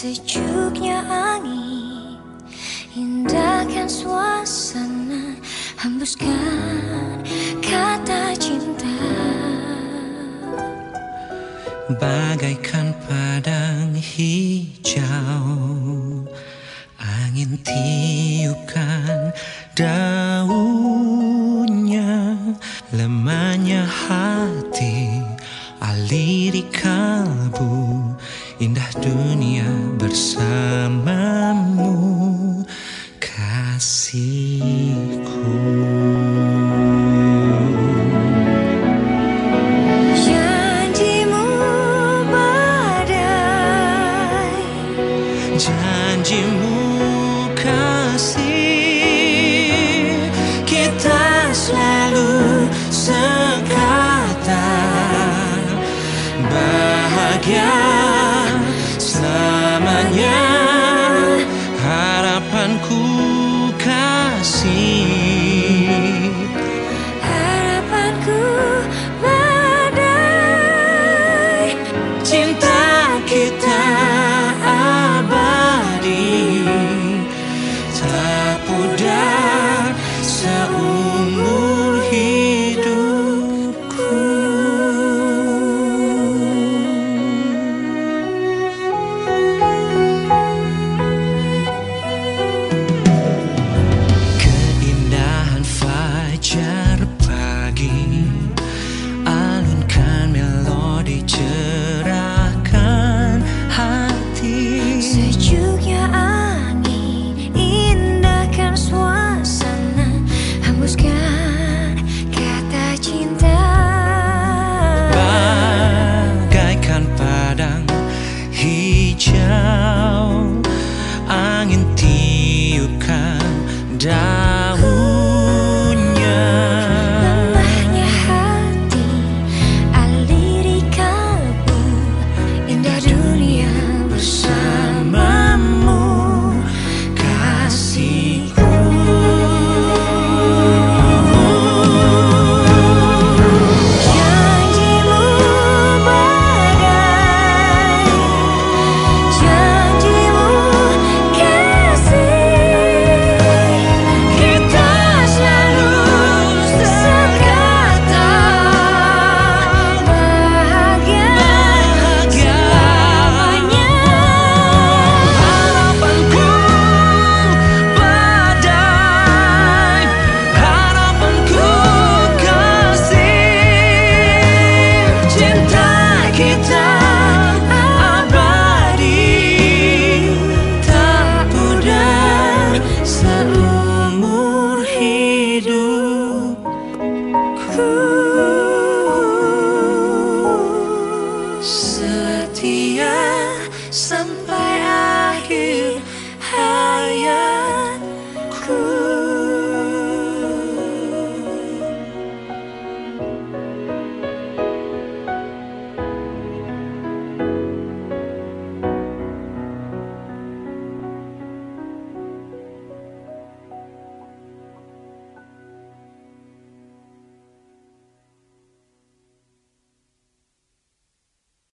Sejuknya angin Indahkan suasana Hembuskan kata cinta. Bagaikan padang hijau Angin tiupkan daunnya. Lemahnya hati Aliri kalbu Indah dunia bersamamu Kasihku. Janjimu kasih Kita selalu sekata. Bahagia Yeah.